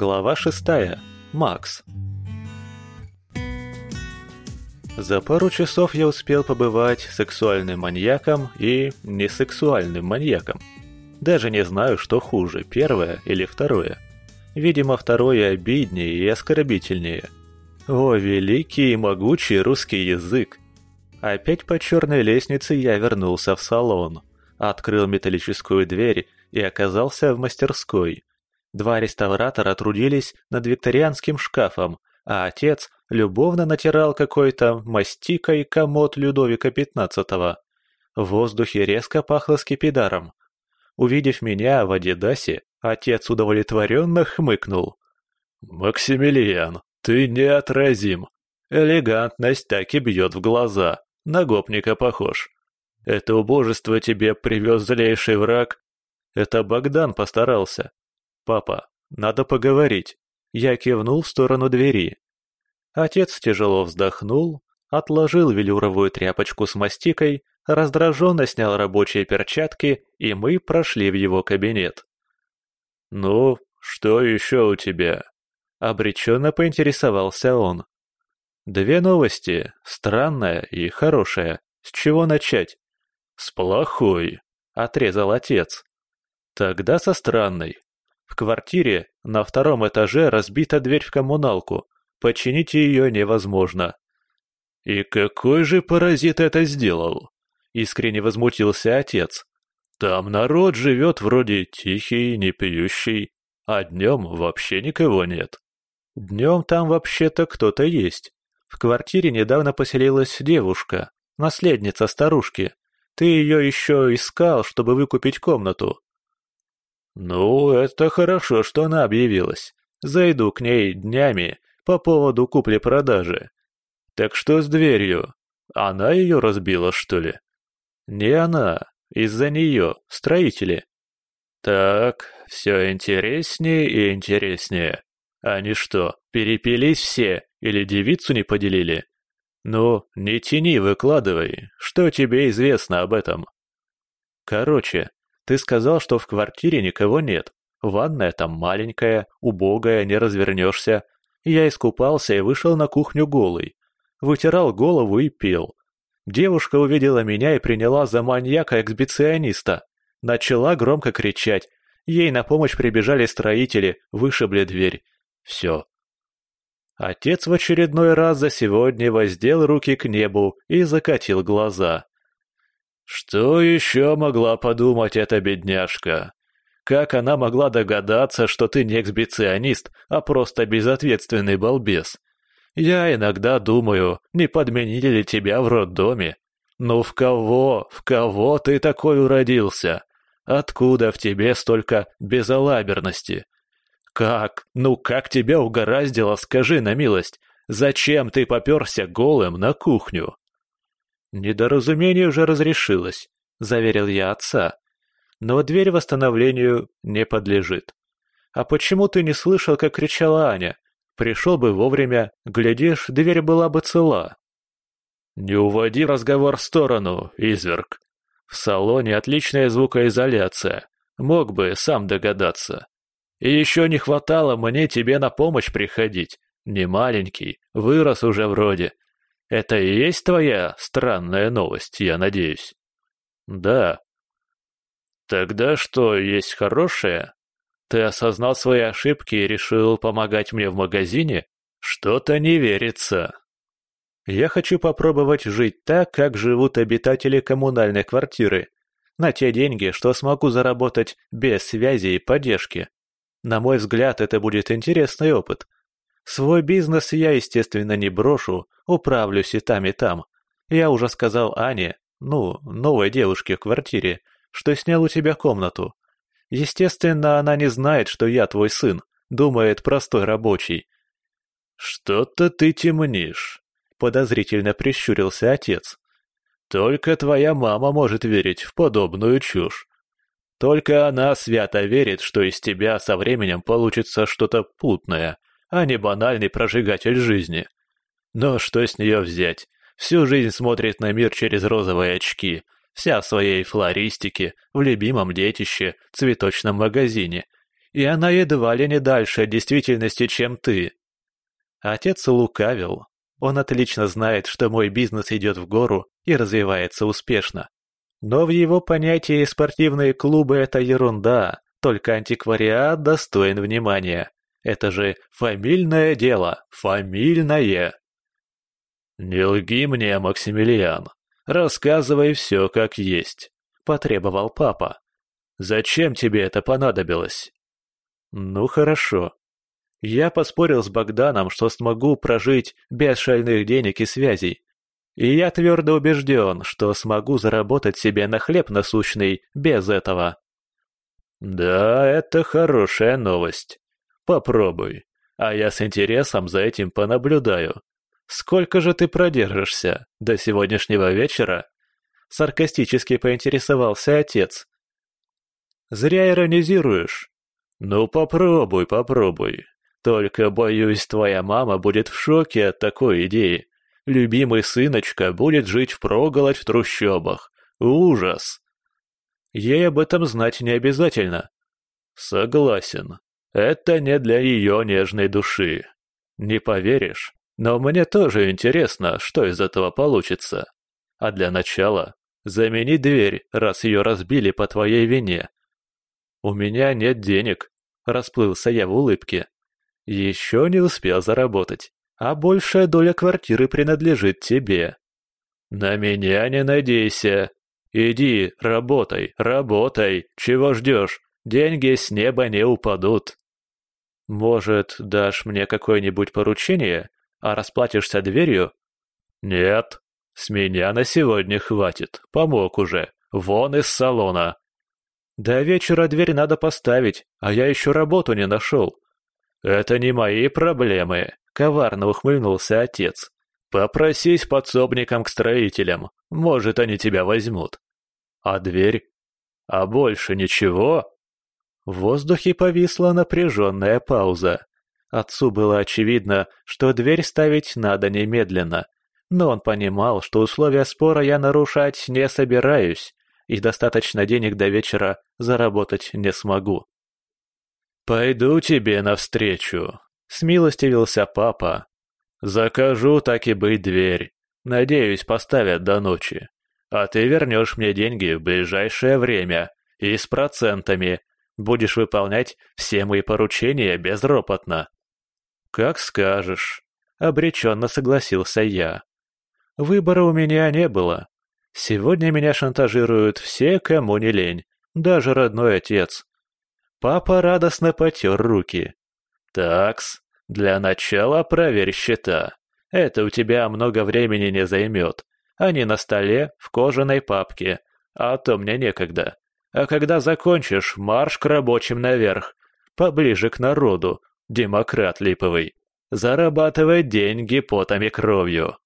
Глава шестая. Макс. За пару часов я успел побывать сексуальным маньяком и несексуальным маньяком. Даже не знаю, что хуже, первое или второе. Видимо, второе обиднее и оскорбительнее. О, великий и могучий русский язык! Опять по черной лестнице я вернулся в салон, открыл металлическую дверь и оказался в мастерской – Два реставратора трудились над викторианским шкафом, а отец любовно натирал какой-то мастикой комод Людовика XV. В воздухе резко пахло скипидаром. Увидев меня в Адидасе, отец удовлетворенно хмыкнул. «Максимилиан, ты неотразим. Элегантность так и бьет в глаза. На гопника похож. Это убожество тебе привез злейший враг. Это Богдан постарался. «Папа, надо поговорить». Я кивнул в сторону двери. Отец тяжело вздохнул, отложил велюровую тряпочку с мастикой, раздраженно снял рабочие перчатки, и мы прошли в его кабинет. «Ну, что еще у тебя?» — обреченно поинтересовался он. «Две новости, странная и хорошая. С чего начать?» «С плохой», — отрезал отец. «Тогда со странной. В квартире на втором этаже разбита дверь в коммуналку. Починить ее невозможно. «И какой же паразит это сделал?» — искренне возмутился отец. «Там народ живет вроде тихий, не пьющий, а днем вообще никого нет». «Днем там вообще-то кто-то есть. В квартире недавно поселилась девушка, наследница старушки. Ты ее еще искал, чтобы выкупить комнату. «Ну, это хорошо, что она объявилась. Зайду к ней днями по поводу купли-продажи. Так что с дверью? Она ее разбила, что ли?» «Не она. Из-за нее. Строители». «Так, все интереснее и интереснее. Они что, перепились все или девицу не поделили?» «Ну, не тяни, выкладывай. Что тебе известно об этом?» «Короче, ты сказал, что в квартире никого нет. Ванная там маленькая, убогая, не развернешься. Я искупался и вышел на кухню голый. Вытирал голову и пел. Девушка увидела меня и приняла за маньяка-эксбициониста. Начала громко кричать. Ей на помощь прибежали строители, вышибли дверь. Все. Отец в очередной раз за сегодня воздел руки к небу и закатил глаза. Что еще могла подумать эта бедняжка? Как она могла догадаться, что ты не эксбиционист, а просто безответственный балбес? Я иногда думаю, не подменили ли тебя в роддоме? Ну в кого, в кого ты такой уродился? Откуда в тебе столько безалаберности? Как, ну как тебя угораздило, скажи на милость, зачем ты попёрся голым на кухню? «Недоразумение уже разрешилось», — заверил я отца. «Но дверь восстановлению не подлежит». «А почему ты не слышал, как кричала Аня? Пришел бы вовремя, глядишь, дверь была бы цела». «Не уводи разговор в сторону, изверг. В салоне отличная звукоизоляция. Мог бы сам догадаться. И еще не хватало мне тебе на помощь приходить. Не маленький, вырос уже вроде. Это и есть твоя странная новость, я надеюсь? Да. Тогда что, есть хорошее? Ты осознал свои ошибки и решил помогать мне в магазине? Что-то не верится. Я хочу попробовать жить так, как живут обитатели коммунальной квартиры. На те деньги, что смогу заработать без связи и поддержки. На мой взгляд, это будет интересный опыт. Свой бизнес я, естественно, не брошу, управлюсь и там, и там. Я уже сказал Ане, ну, новой девушке в квартире, что снял у тебя комнату. Естественно, она не знает, что я твой сын, думает простой рабочий. «Что-то ты темнишь», — подозрительно прищурился отец. «Только твоя мама может верить в подобную чушь. Только она свято верит, что из тебя со временем получится что-то путное, а не банальный прожигатель жизни. Но что с нее взять? Всю жизнь смотрит на мир через розовые очки, вся в своей флористике, в любимом детище, цветочном магазине. и она едва ли не дальше действительности, чем ты. Отец лукавил. Он отлично знает, что мой бизнес идет в гору и развивается успешно. Но в его понятии спортивные клубы – это ерунда, только антиквариат достоин внимания. Это же фамильное дело, фамильное. «Не лги мне, Максимилиан. Рассказывай все как есть», — потребовал папа. «Зачем тебе это понадобилось?» «Ну хорошо. Я поспорил с Богданом, что смогу прожить без шальных денег и связей. И я твердо убежден, что смогу заработать себе на хлеб насущный без этого». «Да, это хорошая новость. Попробуй, а я с интересом за этим понаблюдаю. Сколько же ты продержишься? До сегодняшнего вечера?» Саркастически поинтересовался отец. «Зря иронизируешь. Ну попробуй, попробуй. Только, боюсь, твоя мама будет в шоке от такой идеи. Любимый сыночка будет жить впроголодь в трущобах. Ужас!» Ей об этом знать не обязательно. Согласен. Это не для ее нежной души. Не поверишь, но мне тоже интересно, что из этого получится. А для начала замени дверь, раз ее разбили по твоей вине. У меня нет денег, расплылся я в улыбке. Еще не успел заработать, а большая доля квартиры принадлежит тебе. На меня не надейся, Иди, работай, работай, чего ждешь? Деньги с неба не упадут. Может, дашь мне какое-нибудь поручение, а расплатишься дверью? Нет, с меня на сегодня хватит, помог уже, вон из салона. До вечера дверь надо поставить, а я еще работу не нашел. Это не мои проблемы, коварно ухмыльнулся отец. Попросись подсобникам к строителям, может, они тебя возьмут. А дверь? А больше ничего? В воздухе повисла напряженная пауза. Отцу было очевидно, что дверь ставить надо немедленно, но он понимал, что условия спора я нарушать не собираюсь, и достаточно денег до вечера заработать не смогу. «Пойду тебе навстречу», — смилостивился папа, Закажу, так и быть, дверь. Надеюсь, поставят до ночи. А ты вернешь мне деньги в ближайшее время. И с процентами. Будешь выполнять все мои поручения безропотно. Как скажешь. Обреченно согласился я. Выбора у меня не было. Сегодня меня шантажируют все, кому не лень. Даже родной отец. Папа радостно потер руки. «Такс, для начала проверь счета. Это у тебя много времени не займет. Они на столе, в кожаной папке. А то мне некогда. А когда закончишь, марш к рабочим наверх. Поближе к народу, демократ липовый. Зарабатывай деньги потом и кровью.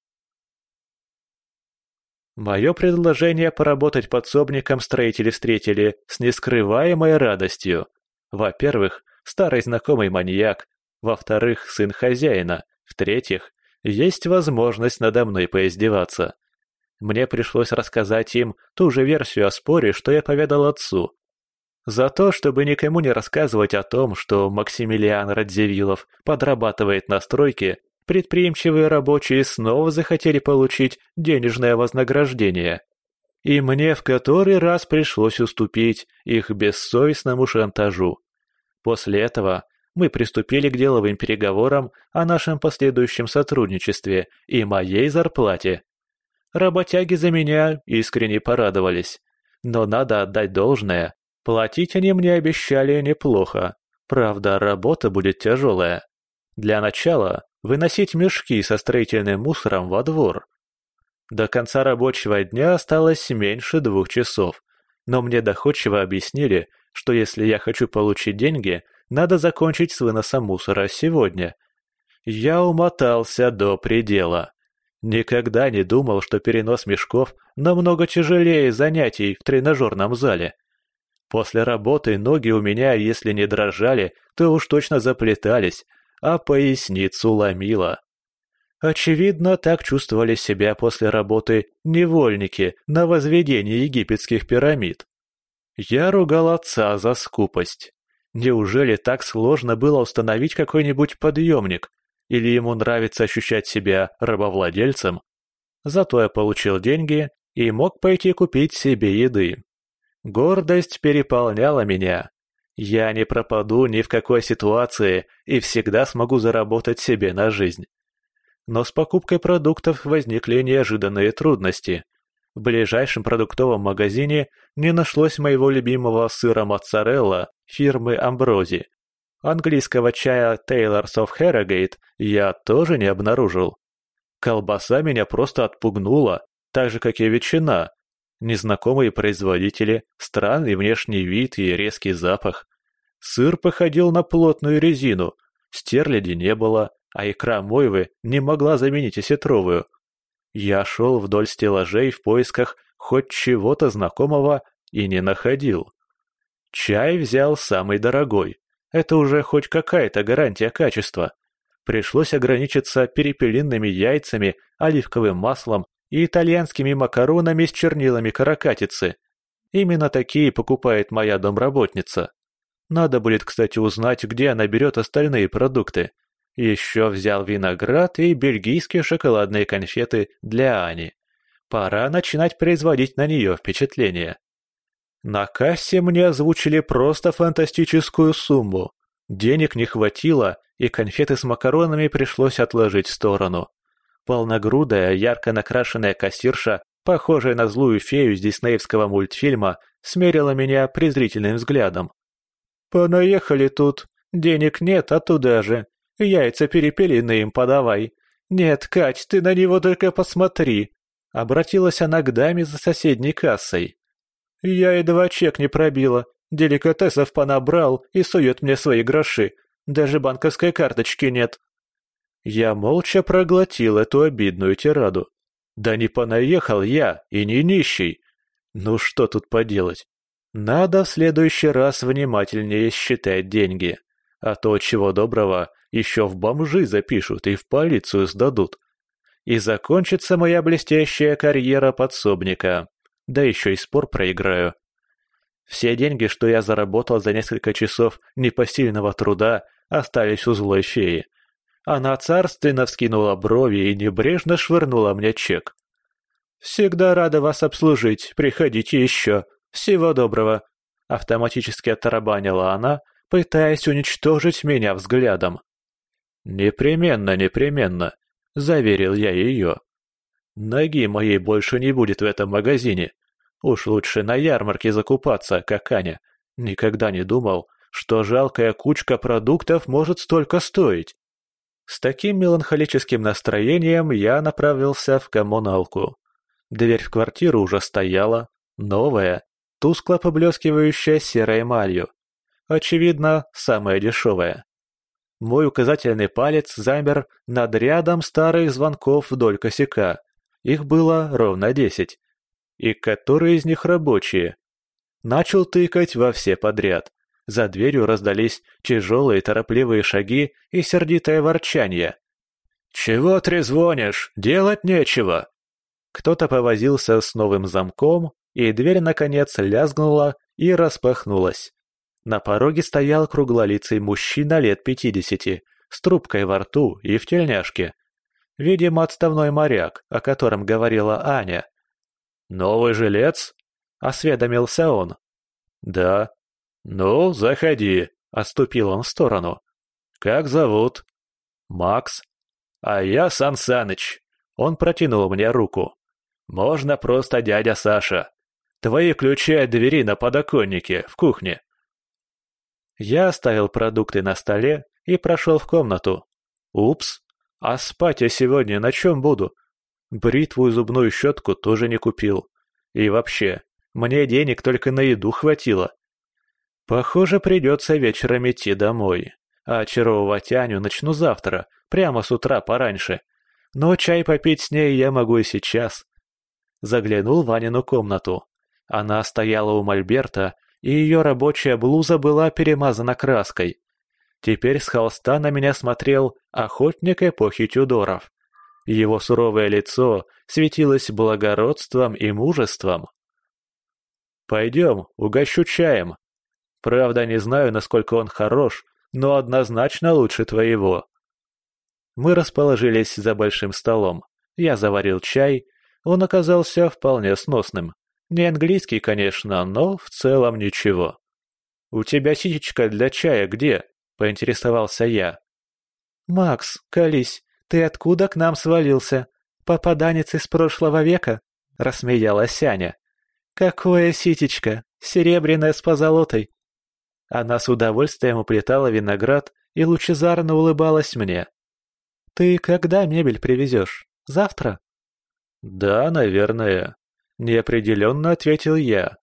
Мое предложение поработать подсобником строители встретили с нескрываемой радостью. Во-первых, старый знакомый маньяк, во-вторых, сын хозяина. В-третьих, есть возможность надо мной поиздеваться. Мне пришлось рассказать им ту же версию о споре, что я поведал отцу. За то, чтобы никому не рассказывать о том, что Максимилиан Радзивиллов подрабатывает на стройке, предприимчивые рабочие снова захотели получить денежное вознаграждение. И мне в который раз пришлось уступить их бессовестному шантажу. После этого мы приступили к деловым переговорам о нашем последующем сотрудничестве и моей зарплате. Работяги за меня искренне порадовались. Но надо отдать должное. Платить они мне обещали неплохо. Правда, работа будет тяжелая. Для начала выносить мешки со строительным мусором во двор. До конца рабочего дня осталось меньше двух часов. Но мне доходчиво объяснили, что если я хочу получить деньги, надо закончить с выносом мусора сегодня. Я умотался до предела. Никогда не думал, что перенос мешков намного тяжелее занятий в тренажерном зале. После работы ноги у меня, если не дрожали, то уж точно заплетались, а поясницу ломило. Очевидно, так чувствовали себя после работы невольники на возведении египетских пирамид. Я ругал отца за скупость. Неужели так сложно было установить какой-нибудь подъемник? Или ему нравится ощущать себя рабовладельцем? Зато я получил деньги и мог пойти купить себе еды. Гордость переполняла меня. Я не пропаду ни в какой ситуации и всегда смогу заработать себе на жизнь. Но с покупкой продуктов возникли неожиданные трудности. В ближайшем продуктовом магазине не нашлось моего любимого сыра моцарелла фирмы Амбрози. Английского чая Taylor's of Harrogate я тоже не обнаружил. Колбаса меня просто отпугнула, так же, как и ветчина. Незнакомые производители, странный внешний вид и резкий запах. Сыр походил на плотную резину, стерляди не было, а икра мойвы не могла заменить осетровую. Я шел вдоль стеллажей в поисках хоть чего-то знакомого и не находил. Чай взял самый дорогой. Это уже хоть какая-то гарантия качества. Пришлось ограничиться перепелиными яйцами, оливковым маслом и итальянскими макаронами с чернилами каракатицы. Именно такие покупает моя домработница. Надо будет, кстати, узнать, где она берет остальные продукты. Еще взял виноград и бельгийские шоколадные конфеты для Ани. Пора начинать производить на нее впечатление. На кассе мне озвучили просто фантастическую сумму. Денег не хватило, и конфеты с макаронами пришлось отложить в сторону. Полногрудая, ярко накрашенная кассирша, похожая на злую фею из диснеевского мультфильма, смерила меня презрительным взглядом. «Понаехали тут. Денег нет, а туда же. Яйца перепелиные им подавай. Нет, Кать, ты на него только посмотри!» Обратилась она к даме за соседней кассой. Я едва чек не пробила, деликатесов понабрал и сует мне свои гроши. Даже банковской карточки нет. Я молча проглотил эту обидную тираду. Да не понаехал я и не нищий. Ну что тут поделать? Надо в следующий раз внимательнее считать деньги. А то, чего доброго, еще в бомжи запишут и в полицию сдадут. И закончится моя блестящая карьера подсобника да еще и спор проиграю. Все деньги, что я заработал за несколько часов непосильного труда, остались у злой феи. Она царственно вскинула брови и небрежно швырнула мне чек. «Всегда рада вас обслужить, приходите еще. Всего доброго!» Автоматически оттарабанила она, пытаясь уничтожить меня взглядом. «Непременно, непременно», — заверил я ее. Ноги моей больше не будет в этом магазине. Уж лучше на ярмарке закупаться, как Аня. Никогда не думал, что жалкая кучка продуктов может столько стоить. С таким меланхолическим настроением я направился в коммуналку. Дверь в квартиру уже стояла, новая, тускло поблескивающая серой эмалью. Очевидно, самая дешевая. Мой указательный палец замер над рядом старых звонков вдоль косяка. Их было ровно десять. И которые из них рабочие? Начал тыкать во все подряд. За дверью раздались тяжелые торопливые шаги и сердитое ворчание. «Чего трезвонишь? Делать нечего!» Кто-то повозился с новым замком, и дверь, наконец, лязгнула и распахнулась. На пороге стоял круглолицый мужчина лет пятидесяти, с трубкой во рту и в тельняшке. Видимо, отставной моряк, о котором говорила Аня. «Новый жилец?» — осведомился он. «Да». «Ну, заходи», — отступил он в сторону. «Как зовут?» «Макс». «А я Сан Саныч». Он протянул мне руку. «Можно просто дядя Саша. Твои ключи от двери на подоконнике, в кухне». Я оставил продукты на столе и прошел в комнату. Упс, а спать я сегодня на чем буду? Бритву и зубную щетку тоже не купил. И вообще, мне денег только на еду хватило. Похоже, придется вечером идти домой. А очаровывать Аню начну завтра, прямо с утра пораньше. Но чай попить с ней я могу и сейчас. Заглянул в Анину комнату. Она стояла у мольберта, и ее рабочая блуза была перемазана краской. Теперь с холста на меня смотрел охотник эпохи Тюдоров. Его суровое лицо светилось благородством и мужеством. «Пойдем, угощу чаем». Правда, не знаю, насколько он хорош, но однозначно лучше твоего. Мы расположились за большим столом. Я заварил чай. Он оказался вполне сносным. Не английский, конечно, но в целом ничего. «У тебя ситечка для чая где?» — поинтересовался я. «Макс, колись, ты откуда к нам свалился? Попаданец из прошлого века?» — рассмеялась Аня. «Какое ситечко! Серебряное с позолотой!» Она с удовольствием уплетала виноград и лучезарно улыбалась мне. «Ты когда мебель привезешь? Завтра?» «Да, наверное», — неопределенно ответил я.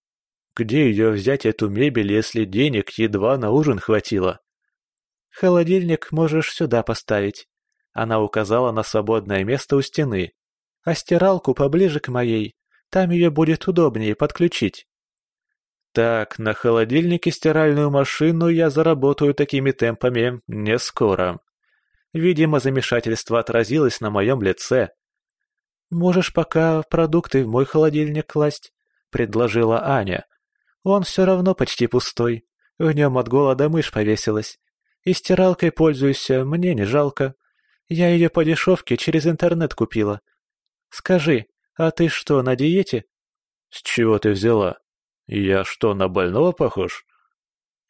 «Где ее взять, эту мебель, если денег едва на ужин хватило?» «Холодильник можешь сюда поставить». Она указала на свободное место у стены. «А стиралку поближе к моей. Там ее будет удобнее подключить». Так, на холодильнике стиральную машину я заработаю такими темпами не скоро. Видимо, замешательство отразилось на моем лице. «Можешь пока продукты в мой холодильник класть», — предложила Аня. «Он все равно почти пустой. В нем от голода мышь повесилась. И стиралкой пользуюсь, мне не жалко. Я ее по дешевке через интернет купила. Скажи, а ты что, на диете?» «С чего ты взяла?» «Я что, на больного похож?»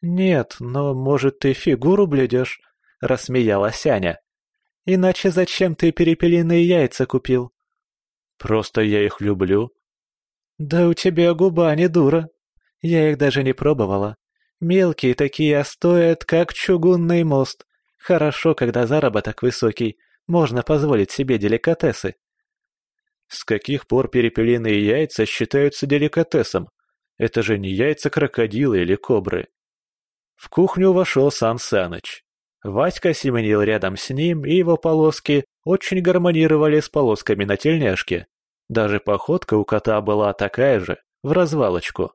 «Нет, но, может, ты фигуру блюдешь?» — рассмеялась Аня. «Иначе зачем ты перепелиные яйца купил?» «Просто я их люблю». «Да у тебя губа не дура. Я их даже не пробовала. Мелкие такие, стоят, как чугунный мост. Хорошо, когда заработок высокий, можно позволить себе деликатесы». «С каких пор перепелиные яйца считаются деликатесом?» Это же не яйца крокодила или кобры. В кухню вошел Сан Саныч. Васька семенил рядом с ним, и его полоски очень гармонировали с полосками на тельняшке. Даже походка у кота была такая же, в развалочку.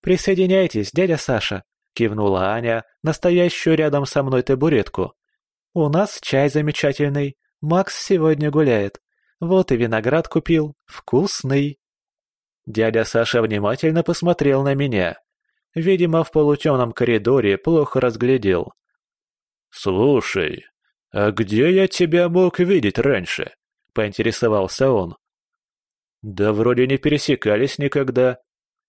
«Присоединяйтесь, дядя Саша», — кивнула Аня, настоящую рядом со мной табуретку. «У нас чай замечательный. Макс сегодня гуляет. Вот и виноград купил. Вкусный». Дядя Саша внимательно посмотрел на меня. Видимо, в полутемном коридоре плохо разглядел. «Слушай, а где я тебя мог видеть раньше?» — поинтересовался он. «Да вроде не пересекались никогда.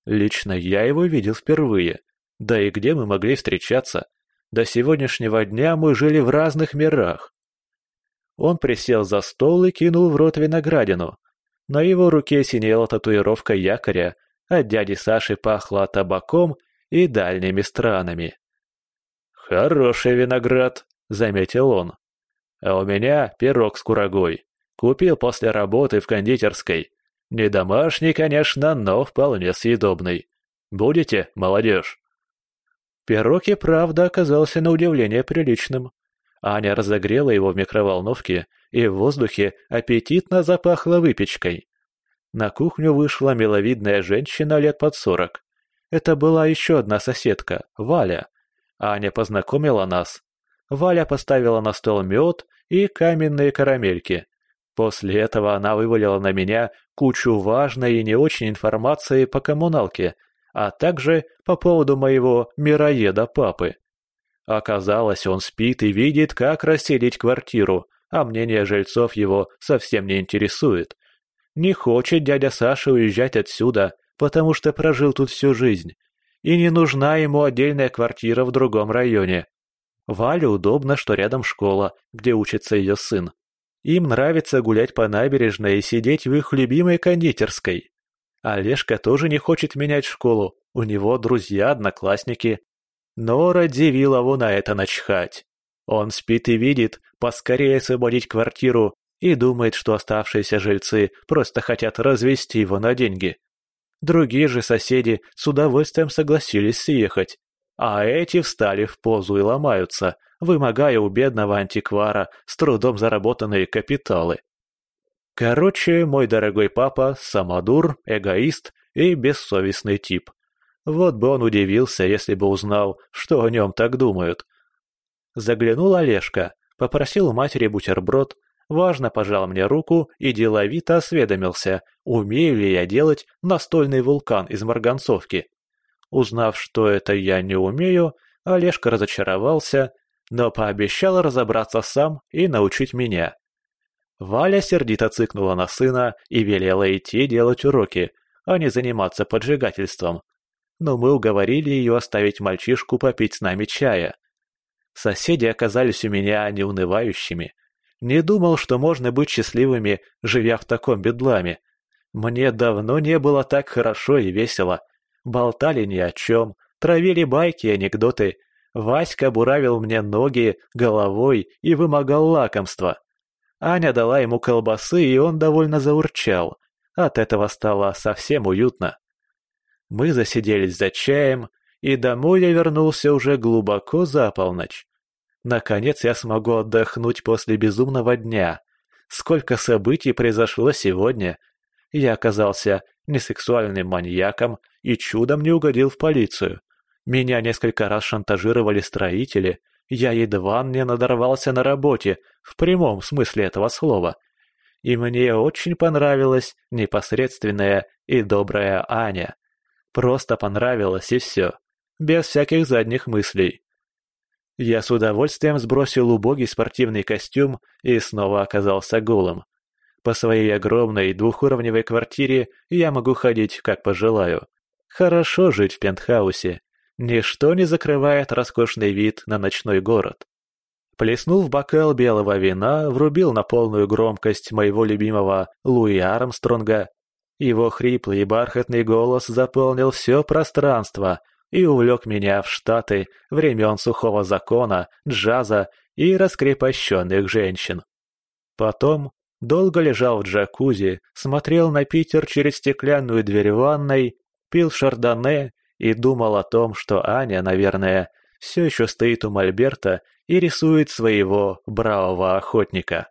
Лично я его видел впервые. Да и где мы могли встречаться? До сегодняшнего дня мы жили в разных мирах». Он присел за стол и кинул в рот виноградину, на его руке синела татуировка якоря, от дяди Саши пахло табаком и дальними странами. «Хороший виноград», — заметил он. «А у меня пирог с курагой. Купил после работы в кондитерской. Не домашний, конечно, но вполне съедобный. Будете, молодежь?» Пирог и правда оказался на удивление приличным. Аня разогрела его в микроволновке, и в воздухе аппетитно запахло выпечкой. На кухню вышла миловидная женщина лет под сорок. Это была еще одна соседка, Валя. Аня познакомила нас. Валя поставила на стол мед и каменные карамельки. После этого она вывалила на меня кучу важной и не очень информации по коммуналке, а также по поводу моего мироеда папы. Оказалось, он спит и видит, как расселить квартиру, а мнение жильцов его совсем не интересует. Не хочет дядя Саша уезжать отсюда, потому что прожил тут всю жизнь. И не нужна ему отдельная квартира в другом районе. Вале удобно, что рядом школа, где учится ее сын. Им нравится гулять по набережной и сидеть в их любимой кондитерской. Олежка тоже не хочет менять школу, у него друзья, одноклассники, но Радзивиллову на это начхать. Он спит и видит, поскорее освободить квартиру и думает, что оставшиеся жильцы просто хотят развести его на деньги. Другие же соседи с удовольствием согласились съехать, а эти встали в позу и ломаются, вымогая у бедного антиквара с трудом заработанные капиталы. Короче, мой дорогой папа – самодур, эгоист и бессовестный тип. Вот бы он удивился, если бы узнал, что о нем так думают. Заглянул Олежка, попросил у матери бутерброд, важно пожал мне руку и деловито осведомился, умею ли я делать настольный вулкан из марганцовки. Узнав, что это я не умею, Олежка разочаровался, но пообещал разобраться сам и научить меня. Валя сердито цыкнула на сына и велела идти делать уроки, а не заниматься поджигательством. Но мы уговорили ее оставить мальчишку попить с нами чая. Соседи оказались у меня неунывающими. Не думал, что можно быть счастливыми, живя в таком бедламе. Мне давно не было так хорошо и весело. Болтали ни о чем, травили байки и анекдоты. Васька буравил мне ноги, головой и вымогал лакомства. Аня дала ему колбасы, и он довольно заурчал. От этого стало совсем уютно. Мы засиделись за чаем, и домой я вернулся уже глубоко за полночь. Наконец я смогу отдохнуть после безумного дня. Сколько событий произошло сегодня. Я оказался несексуальным маньяком и чудом не угодил в полицию. Меня несколько раз шантажировали строители, я едва не надорвался на работе, в прямом смысле этого слова. И мне очень понравилась непосредственная и добрая Аня. Просто понравилось и все, без всяких задних мыслей. Я с удовольствием сбросил убогий спортивный костюм и снова оказался голым. По своей огромной двухуровневой квартире я могу ходить, как пожелаю. Хорошо жить в пентхаусе, Ничто не закрывает роскошный вид на ночной город. Плеснул в бокал белого вина, врубил на полную громкость моего любимого Луи Армстронга. Его хриплый и бархатный голос заполнил все пространство и увлек меня в Штаты времен сухого закона, джаза и раскрепощенных женщин. Потом долго лежал в джакузи, смотрел на Питер через стеклянную дверь ванной, пил шардоне и думал о том, что Аня, наверное, все еще стоит у Мольберта и рисует своего бравого охотника.